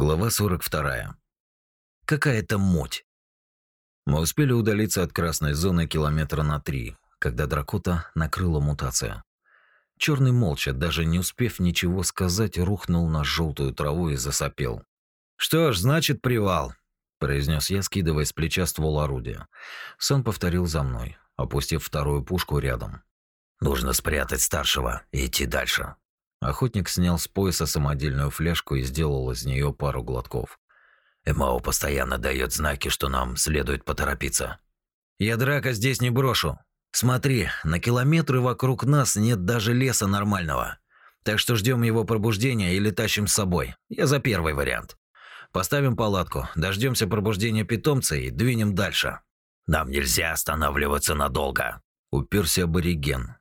Глава 42. Какая-то муть. Мы успели удалиться от красной зоны километра на три, когда Дракота накрыла мутация. Черный молча, даже не успев ничего сказать, рухнул на желтую траву и засопел. «Что ж, значит, привал», – произнес я, скидывая с плеча ствол орудия. Сан повторил за мной, опустив вторую пушку рядом. «Нужно спрятать старшего и идти дальше», Охотник снял с пояса самодельную фляжку и сделал из нее пару глотков. Эмао постоянно дает знаки, что нам следует поторопиться. Я драка здесь не брошу. Смотри, на километры вокруг нас нет даже леса нормального. Так что ждем его пробуждения или тащим с собой. Я за первый вариант. Поставим палатку, дождемся пробуждения питомца и двинем дальше. Нам нельзя останавливаться надолго. Уперся абориген,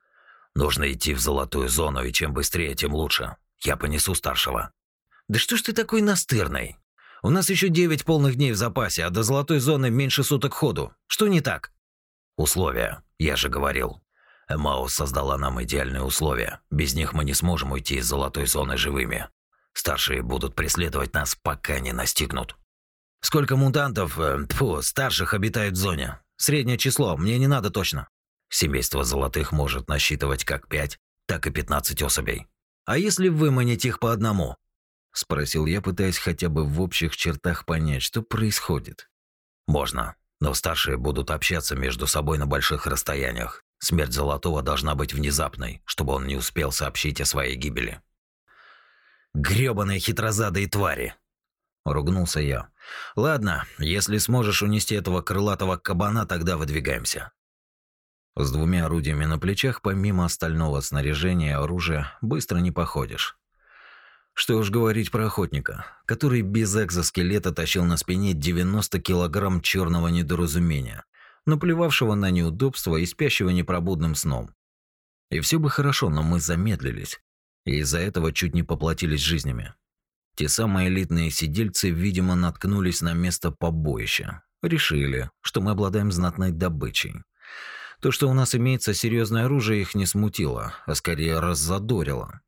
Нужно идти в золотую зону, и чем быстрее, тем лучше. Я понесу старшего. Да что ж ты такой настырный? У нас еще девять полных дней в запасе, а до золотой зоны меньше суток ходу. Что не так? Условия. Я же говорил. Эмаус создала нам идеальные условия. Без них мы не сможем уйти из золотой зоны живыми. Старшие будут преследовать нас, пока не настигнут. Сколько мутантов, э, тьфу, старших обитает в зоне? Среднее число, мне не надо точно. Семейство золотых может насчитывать как пять, так и пятнадцать особей. А если выманить их по одному? Спросил я, пытаясь хотя бы в общих чертах понять, что происходит. Можно, но старшие будут общаться между собой на больших расстояниях. Смерть Золотого должна быть внезапной, чтобы он не успел сообщить о своей гибели. Грёбаные хитрозадые твари, ругнулся я. Ладно, если сможешь унести этого крылатого кабана, тогда выдвигаемся. С двумя орудиями на плечах, помимо остального снаряжения и оружия, быстро не походишь. Что уж говорить про охотника, который без экзоскелета тащил на спине 90 килограмм черного недоразумения, наплевавшего на неудобства и спящего непробудным сном. И все бы хорошо, но мы замедлились, и из-за этого чуть не поплатились жизнями. Те самые элитные сидельцы, видимо, наткнулись на место побоища. Решили, что мы обладаем знатной добычей. То, что у нас имеется серьезное оружие, их не смутило, а скорее раззадорило.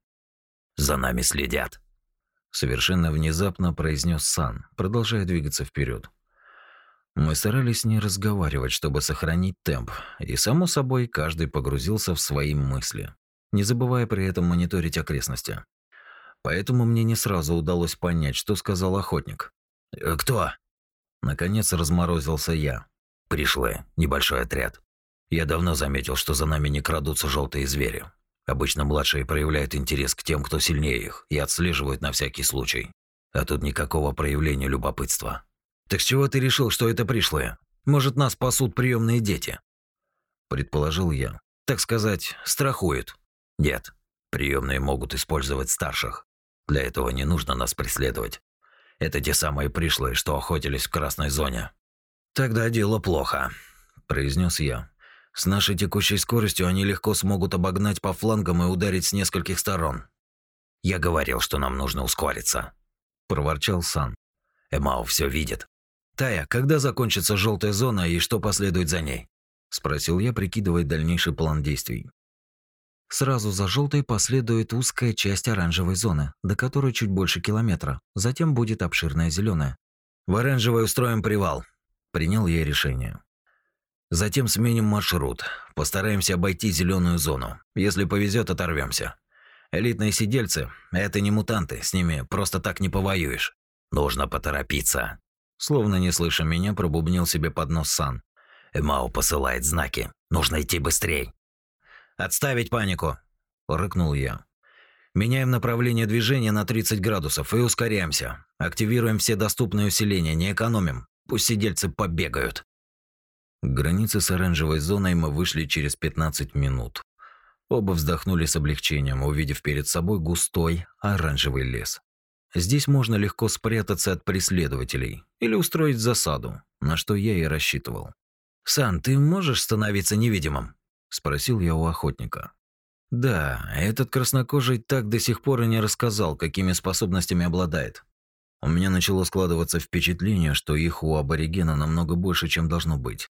«За нами следят», — совершенно внезапно произнес Сан, продолжая двигаться вперед. Мы старались не разговаривать, чтобы сохранить темп, и, само собой, каждый погрузился в свои мысли, не забывая при этом мониторить окрестности. Поэтому мне не сразу удалось понять, что сказал охотник. «Э, «Кто?» Наконец разморозился я. «Пришлые. Небольшой отряд. Я давно заметил, что за нами не крадутся желтые звери. Обычно младшие проявляют интерес к тем, кто сильнее их, и отслеживают на всякий случай. А тут никакого проявления любопытства. Так с чего ты решил, что это пришлое? Может, нас пасут приемные дети? Предположил я. Так сказать, страхуют. Нет, приемные могут использовать старших. Для этого не нужно нас преследовать. Это те самые пришлые, что охотились в красной зоне. Тогда дело плохо, произнес я. С нашей текущей скоростью они легко смогут обогнать по флангам и ударить с нескольких сторон. Я говорил, что нам нужно ускориться, проворчал Сан. Эмао все видит. Тая, когда закончится желтая зона и что последует за ней? спросил я, прикидывая дальнейший план действий. Сразу за желтой последует узкая часть оранжевой зоны, до которой чуть больше километра. Затем будет обширная зеленая. В оранжевой устроим привал. Принял я решение. Затем сменим маршрут. Постараемся обойти зеленую зону. Если повезет, оторвемся. Элитные сидельцы – это не мутанты, с ними просто так не повоюешь. Нужно поторопиться. Словно не слыша меня, пробубнил себе под нос Сан. Эмао посылает знаки. Нужно идти быстрей. «Отставить панику!» – рыкнул я. «Меняем направление движения на 30 градусов и ускоряемся. Активируем все доступные усиления, не экономим. Пусть сидельцы побегают». К границе с оранжевой зоной мы вышли через 15 минут. Оба вздохнули с облегчением, увидев перед собой густой оранжевый лес. Здесь можно легко спрятаться от преследователей или устроить засаду, на что я и рассчитывал. «Сан, ты можешь становиться невидимым?» – спросил я у охотника. «Да, этот краснокожий так до сих пор и не рассказал, какими способностями обладает. У меня начало складываться впечатление, что их у аборигена намного больше, чем должно быть.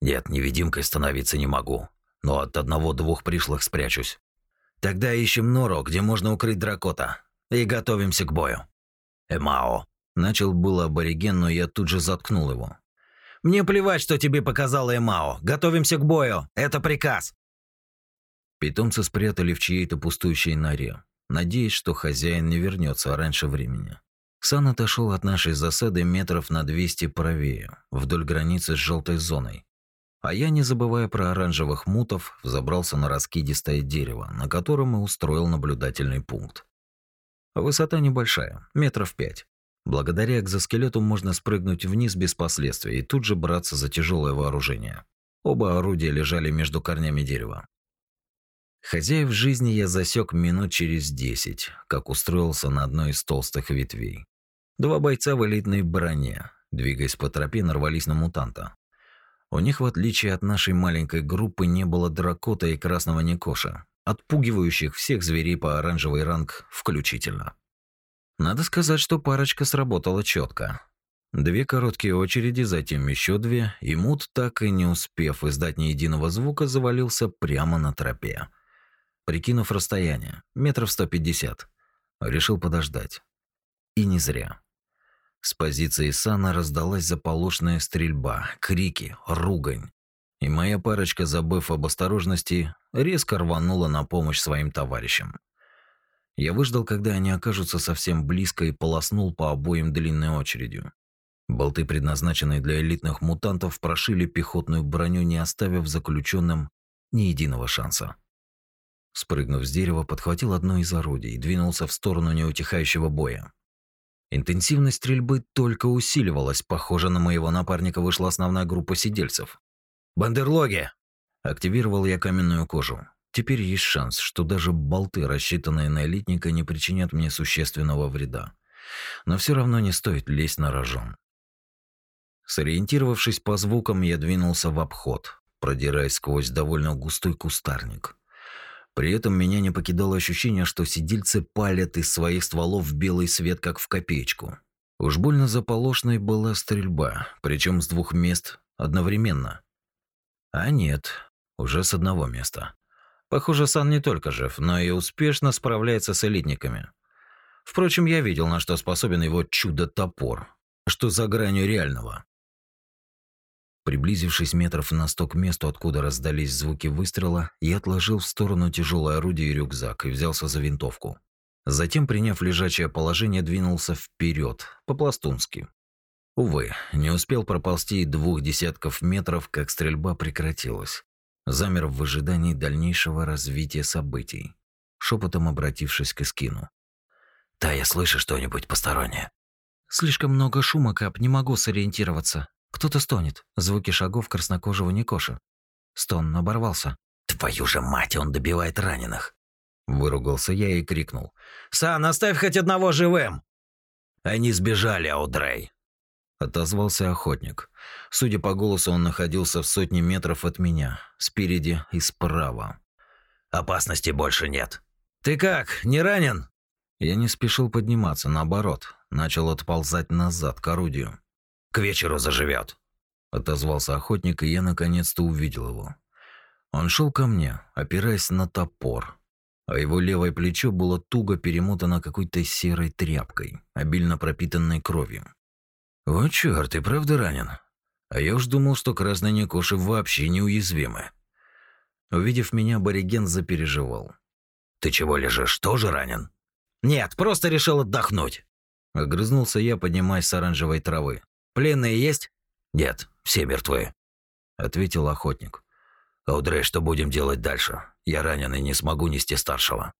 Нет, невидимкой становиться не могу, но от одного-двух пришлых спрячусь. Тогда ищем нору, где можно укрыть дракота, и готовимся к бою. Эмао. Начал было абориген, но я тут же заткнул его. Мне плевать, что тебе показала Эмао. Готовимся к бою. Это приказ. Питомцы спрятали в чьей-то пустующей норе, надеясь, что хозяин не вернется раньше времени. Сан отошел от нашей засады метров на 200 правее, вдоль границы с желтой зоной. А я, не забывая про оранжевых мутов, взобрался на раскидистое дерево, на котором и устроил наблюдательный пункт. Высота небольшая, метров пять. Благодаря экзоскелету можно спрыгнуть вниз без последствий и тут же браться за тяжелое вооружение. Оба орудия лежали между корнями дерева. Хозяев жизни я засек минут через десять, как устроился на одной из толстых ветвей. Два бойца в элитной броне, двигаясь по тропе, нарвались на мутанта. У них, в отличие от нашей маленькой группы, не было дракота и красного никоша, отпугивающих всех зверей по оранжевый ранг включительно. Надо сказать, что парочка сработала четко. Две короткие очереди, затем еще две, и Мут, так и не успев издать ни единого звука, завалился прямо на тропе. Прикинув расстояние, метров 150, решил подождать. И не зря. С позиции Сана раздалась заполошная стрельба, крики, ругань. И моя парочка, забыв об осторожности, резко рванула на помощь своим товарищам. Я выждал, когда они окажутся совсем близко, и полоснул по обоим длинной очередью. Болты, предназначенные для элитных мутантов, прошили пехотную броню, не оставив заключенным ни единого шанса. Спрыгнув с дерева, подхватил одно из орудий и двинулся в сторону неутихающего боя. Интенсивность стрельбы только усиливалась. Похоже, на моего напарника вышла основная группа сидельцев. «Бандерлоги!» Активировал я каменную кожу. Теперь есть шанс, что даже болты, рассчитанные на элитника, не причинят мне существенного вреда. Но все равно не стоит лезть на рожон. Сориентировавшись по звукам, я двинулся в обход, продираясь сквозь довольно густой кустарник. При этом меня не покидало ощущение, что сидельцы палят из своих стволов в белый свет, как в копеечку. Уж больно заполошной была стрельба, причем с двух мест одновременно. А нет, уже с одного места. Похоже, Сан не только жив, но и успешно справляется с элитниками. Впрочем, я видел, на что способен его чудо-топор, что за гранью реального. Приблизившись метров на сто к месту, откуда раздались звуки выстрела, я отложил в сторону тяжелое орудие и рюкзак и взялся за винтовку. Затем, приняв лежачее положение, двинулся вперед, по-пластунски. Увы, не успел проползти двух десятков метров, как стрельба прекратилась замер в ожидании дальнейшего развития событий, шепотом обратившись к Искину. «Тая, слышишь что-нибудь постороннее?» «Слишком много шума, Кап, не могу сориентироваться. Кто-то стонет. Звуки шагов краснокожего Никоша. Стон оборвался. «Твою же мать, он добивает раненых!» Выругался я и крикнул. «Сан, оставь хоть одного живым!» «Они сбежали, Аудрей!» Отозвался охотник. Судя по голосу, он находился в сотне метров от меня, спереди и справа. Опасности больше нет. Ты как, не ранен? Я не спешил подниматься, наоборот, начал отползать назад к орудию. К вечеру заживет. Отозвался охотник, и я наконец-то увидел его. Он шел ко мне, опираясь на топор, а его левое плечо было туго перемотано какой-то серой тряпкой, обильно пропитанной кровью. «О, черт, ты правда ранен? А я уж думал, что красные Никоши вообще неуязвимы». Увидев меня, Бориген запереживал. «Ты чего лежишь, тоже ранен?» «Нет, просто решил отдохнуть». Огрызнулся я, поднимаясь с оранжевой травы. «Пленные есть?» «Нет, все мертвы», — ответил охотник. «Аудрей, что будем делать дальше? Я ранен и не смогу нести старшего.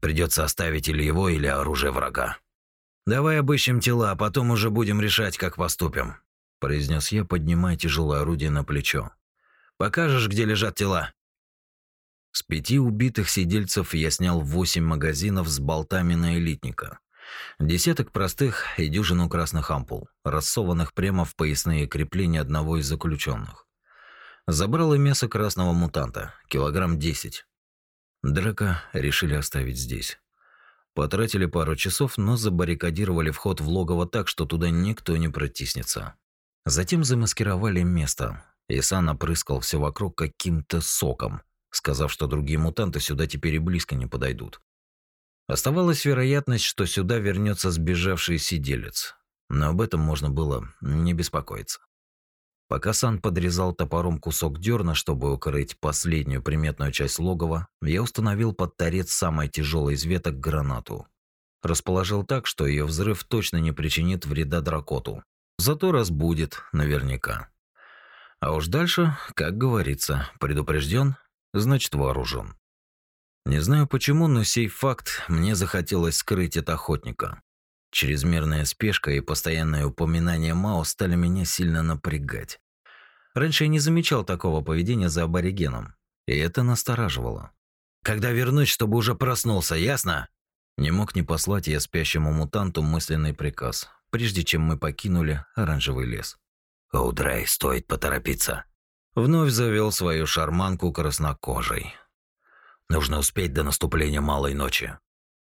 Придется оставить или его, или оружие врага». Давай обыщем тела, а потом уже будем решать, как поступим, произнес я, поднимая тяжелое орудие на плечо. Покажешь, где лежат тела? С пяти убитых сидельцев я снял восемь магазинов с болтами на элитника. Десяток простых и дюжину красных ампул, рассованных прямо в поясные крепления одного из заключенных. Забрал и мясо красного мутанта, килограмм десять. Драка решили оставить здесь. Потратили пару часов, но забаррикадировали вход в логово так, что туда никто не протиснется. Затем замаскировали место. Исан опрыскал все вокруг каким-то соком, сказав, что другие мутанты сюда теперь и близко не подойдут. Оставалась вероятность, что сюда вернется сбежавший сиделец, но об этом можно было не беспокоиться. Пока Сан подрезал топором кусок дерна, чтобы укрыть последнюю приметную часть логова, я установил под торец самой тяжелой из веток гранату. Расположил так, что ее взрыв точно не причинит вреда дракоту. Зато разбудит наверняка. А уж дальше, как говорится, предупрежден, значит вооружен. Не знаю почему, но сей факт мне захотелось скрыть от охотника. Чрезмерная спешка и постоянное упоминание Мао стали меня сильно напрягать. Раньше я не замечал такого поведения за аборигеном, и это настораживало. «Когда вернусь, чтобы уже проснулся, ясно?» Не мог не послать я спящему мутанту мысленный приказ, прежде чем мы покинули оранжевый лес. «Оудрай, стоит поторопиться!» Вновь завел свою шарманку краснокожей. «Нужно успеть до наступления малой ночи.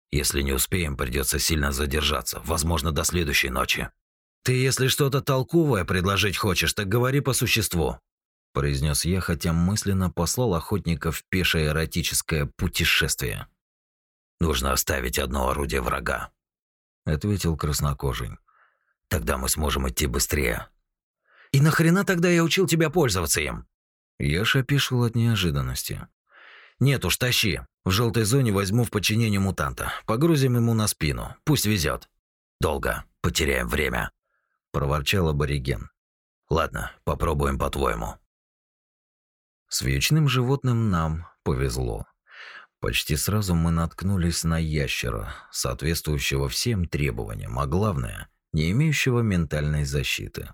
Если не успеем, придется сильно задержаться, возможно, до следующей ночи. Ты, если что-то толковое предложить хочешь, так говори по существу, произнес я, хотя мысленно послал охотника в пешее эротическое путешествие. Нужно оставить одно орудие врага, ответил краснокожий. Тогда мы сможем идти быстрее. И нахрена тогда я учил тебя пользоваться им? Я шапишил от неожиданности. Нет уж, тащи. В желтой зоне возьму в подчинение мутанта. Погрузим ему на спину. Пусть везет. Долго. Потеряем время. Проворчал абориген. Ладно, попробуем по-твоему. С вечным животным нам повезло. Почти сразу мы наткнулись на ящера, соответствующего всем требованиям, а главное, не имеющего ментальной защиты.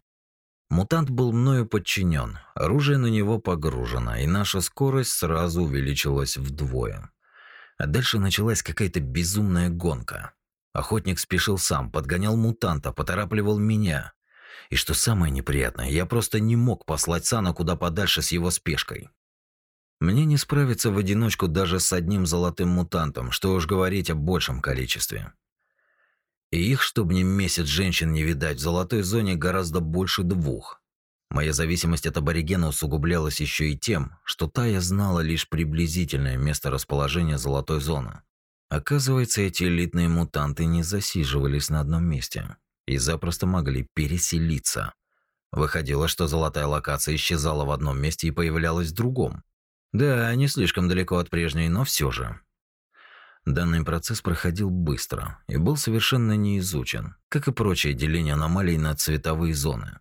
Мутант был мною подчинен, оружие на него погружено, и наша скорость сразу увеличилась вдвое. А дальше началась какая-то безумная гонка. Охотник спешил сам, подгонял мутанта, поторапливал меня. И что самое неприятное, я просто не мог послать Сана куда подальше с его спешкой. Мне не справиться в одиночку даже с одним золотым мутантом, что уж говорить о большем количестве. И их, чтобы не месяц женщин не видать, в золотой зоне гораздо больше двух. Моя зависимость от аборигена усугублялась еще и тем, что Тая знала лишь приблизительное место расположения золотой зоны. Оказывается, эти элитные мутанты не засиживались на одном месте и запросто могли переселиться. Выходило, что золотая локация исчезала в одном месте и появлялась в другом. Да, не слишком далеко от прежней, но все же. Данный процесс проходил быстро и был совершенно не изучен, как и прочее деление аномалий на цветовые зоны.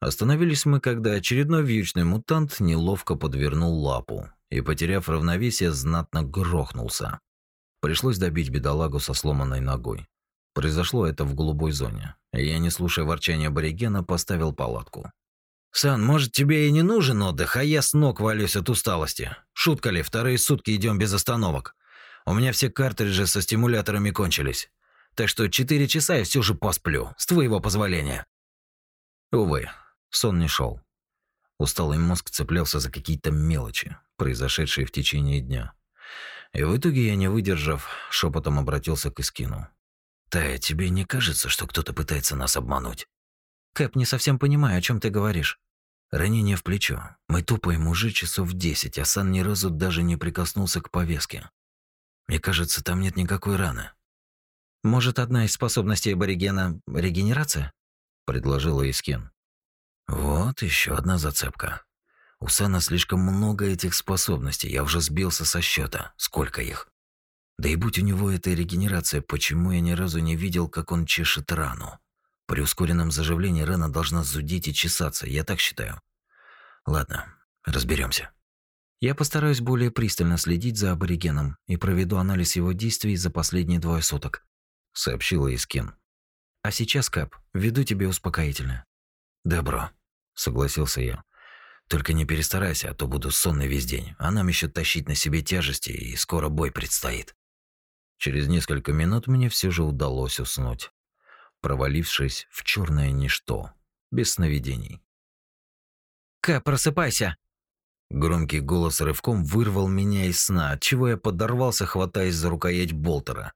Остановились мы, когда очередной вьючный мутант неловко подвернул лапу и, потеряв равновесие, знатно грохнулся. Пришлось добить бедолагу со сломанной ногой. Произошло это в голубой зоне, и я, не слушая ворчания аборигена, поставил палатку. «Сан, может, тебе и не нужен отдых, а я с ног валюсь от усталости. Шутка ли, вторые сутки идем без остановок. У меня все картриджи со стимуляторами кончились. Так что четыре часа я все же посплю, с твоего позволения. Увы, сон не шел. Усталый мозг цеплялся за какие-то мелочи, произошедшие в течение дня. И в итоге я, не выдержав, шепотом обратился к Искину. «Тая, тебе не кажется, что кто-то пытается нас обмануть?» «Кэп, не совсем понимаю, о чем ты говоришь». Ранение в плечо. Мы тупаем уже часов десять, а Сан ни разу даже не прикоснулся к повязке. Мне кажется, там нет никакой раны. Может, одна из способностей аборигена – регенерация? Предложила Искин. Вот еще одна зацепка. У Сана слишком много этих способностей, я уже сбился со счета. Сколько их? Да и будь у него эта регенерация, почему я ни разу не видел, как он чешет рану? При ускоренном заживлении рана должна зудеть и чесаться, я так считаю. Ладно, разберемся. Я постараюсь более пристально следить за аборигеном и проведу анализ его действий за последние двое суток, сообщила Искин. А сейчас, Кап, веду тебе успокоительное. Добро, согласился я. Только не перестарайся, а то буду сонный весь день, а нам еще тащить на себе тяжести, и скоро бой предстоит. Через несколько минут мне все же удалось уснуть, провалившись в черное ничто, без сновидений. «Кэп, просыпайся!» Громкий голос рывком вырвал меня из сна, отчего я подорвался, хватаясь за рукоять болтера.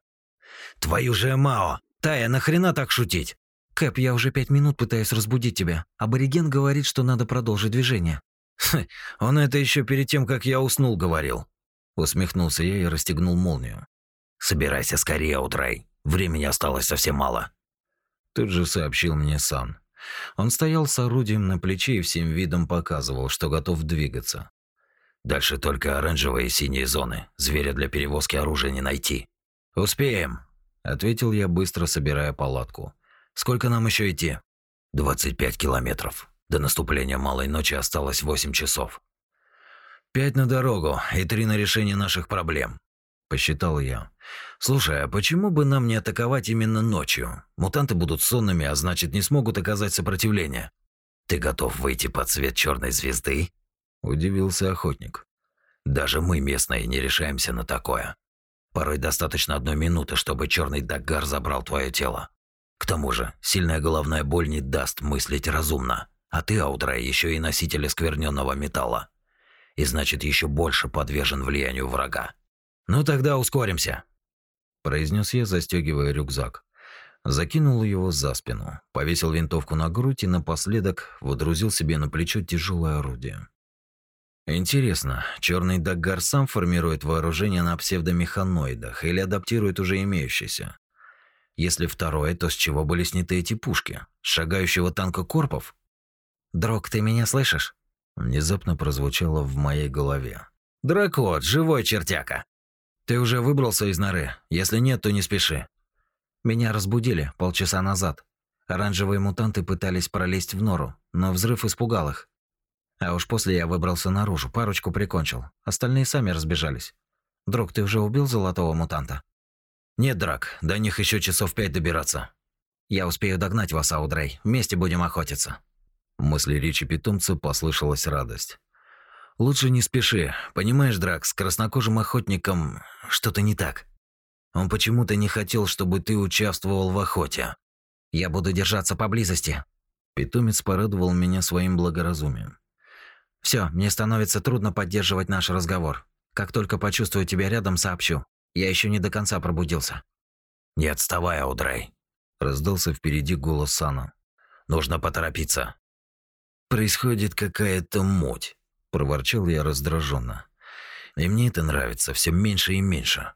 «Твою же Мао! Тая, нахрена так шутить?» «Кэп, я уже пять минут пытаюсь разбудить тебя. Абориген говорит, что надо продолжить движение». Хм, он это еще перед тем, как я уснул, говорил. Усмехнулся я и расстегнул молнию. Собирайся скорее, Утрай. Времени осталось совсем мало. Тут же сообщил мне Сан. Он стоял с орудием на плече и всем видом показывал, что готов двигаться. Дальше только оранжевые и синие зоны. Зверя для перевозки оружия не найти. Успеем, ответил я, быстро собирая палатку. Сколько нам еще идти? 25 километров. До наступления малой ночи осталось 8 часов. Пять на дорогу и три на решение наших проблем, посчитал я. Слушай, а почему бы нам не атаковать именно ночью? Мутанты будут сонными, а значит, не смогут оказать сопротивление. Ты готов выйти под свет черной звезды? удивился охотник. Даже мы местные не решаемся на такое. Порой достаточно одной минуты, чтобы черный даггар забрал твое тело. К тому же, сильная головная боль не даст мыслить разумно. А ты, Аудра, еще и носитель оскверненного металла. И значит, еще больше подвержен влиянию врага. Ну тогда ускоримся, произнес я, застегивая рюкзак. Закинул его за спину, повесил винтовку на грудь и напоследок водрузил себе на плечо тяжелое орудие. Интересно, черный Даггар сам формирует вооружение на псевдомеханоидах или адаптирует уже имеющиеся? Если второе, то с чего были сняты эти пушки? С шагающего танка Корпов? «Дрог, ты меня слышишь?» Внезапно прозвучало в моей голове. «Дракот, живой чертяка!» «Ты уже выбрался из норы? Если нет, то не спеши». Меня разбудили полчаса назад. Оранжевые мутанты пытались пролезть в нору, но взрыв испугал их. А уж после я выбрался наружу, парочку прикончил. Остальные сами разбежались. Друг, ты уже убил золотого мутанта? Нет, Драк, до них еще часов пять добираться. Я успею догнать вас, Аудрей. Вместе будем охотиться. В мысли речи питомца послышалась радость. Лучше не спеши. Понимаешь, Драк, с краснокожим охотником что-то не так. Он почему-то не хотел, чтобы ты участвовал в охоте. Я буду держаться поблизости. Питомец порадовал меня своим благоразумием. Все, мне становится трудно поддерживать наш разговор. Как только почувствую тебя рядом, сообщу. Я еще не до конца пробудился. Не отставай, Аудрей. Раздался впереди голос Сана. Нужно поторопиться. Происходит какая-то муть, проворчал я раздраженно. И мне это нравится все меньше и меньше.